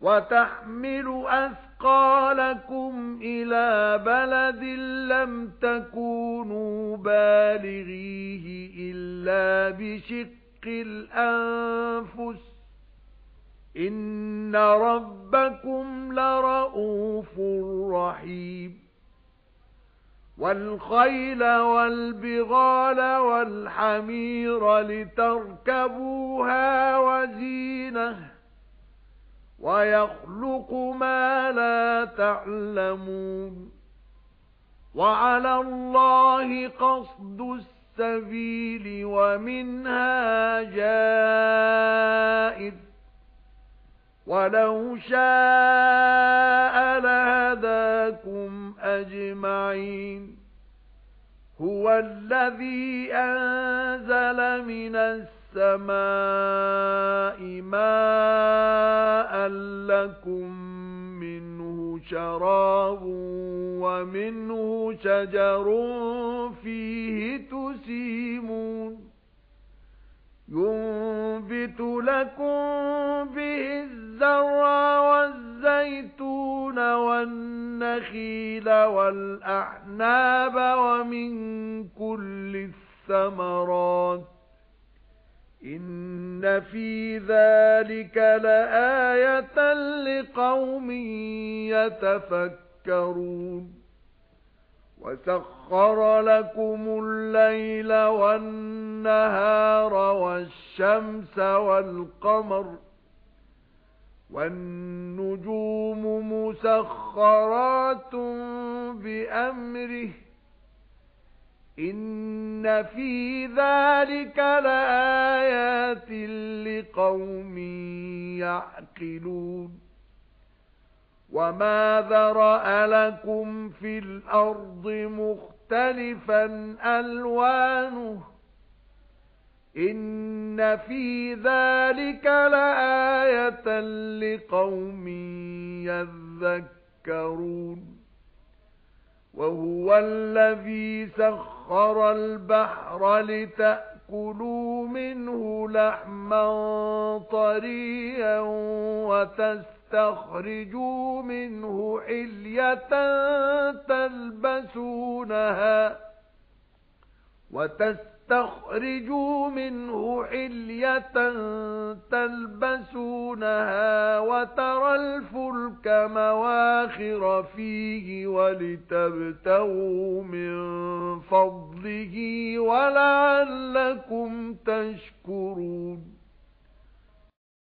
وَتَحْمِلُ أَثْقَالَكُمْ إِلَى بَلَدٍ لَّمْ تَكُونُوا بَالِغِيهِ إِلَّا بِشِقِّ الْأَنفُسِ. إِنَّ رَبَّكُمْ لَرَءُوفٌ رَحِيمٌ. وَالْخَيْلَ وَالْبِغَالَ وَالْحَمِيرَ لِتَرْكَبُوهَا وَيَخْلُقُ مَا لَا تَعْلَمُونَ وَعَلَى اللَّهِ قَصْدُ السَّبِيلِ وَمِنْهَا جَائِرٌ وَلَوْ شَاءَ لَهَدَاكُمْ أَجْمَعِينَ هُوَ الَّذِي أَنزَلَ مِنَ السَّمَاءِ مَاءً لَّكُم مِّنْهُ شَرَابٌ وَمِنْهُ شَجَرٌ فِيهِ تُسِيمُونَ. يُنبِتُ لَكُم بِهِ الزَّرْعَ وَالنَّخِيلَ وَالْأَعْنَابَ وَمِن كُلِّ الثَّمَرَاتِ إِنَّ فِي ذَلِكَ لَآيَةً لِقَوْمٍ يَتَفَكَّرُونَ وَسَخَّرَ لَكُمُ اللَّيْلَ وَالنَّهَارَ وَالشَّمْسَ وَالْقَمَرَ وَالنُّجُومُ مُسَخَّرَاتٌ بِأَمْرِهِ. إِنَّ فِي ذَلِكَ لَآيَاتٍ لِقَوْمٍ يَعْقِلُونَ. وَمَا ذَرَأَ لَكُمْ فِي الْأَرْضِ مُخْتَلِفًا أَلْوَانُهُ. إِنَّ فِي ذَلِكَ لَآيَةً لِقَوْمٍ يَذَّكَّرُونَ وَهُوَ الَّذِي سَخَّرَ الْبَحْرَ لِتَأْكُلُوا مِنْهُ لَحْمًا طَرِيًّا وَتَسْتَخْرِجُوا مِنْهُ حِلْيَةً تَلْبَسُونَهَا وَتَسْتَخْرِجُوا تَخْرِجُوا مِنْهُ حِلْيَةً تَلْبَسُونَهَا وَتَرَى الْفُلْكَ مَوَاخِرَ فِيهِ وَلِتَبْتَغُوا مِنْ فَضْلِهِ وَلَعَلَّكُمْ تَشْكُرُونَ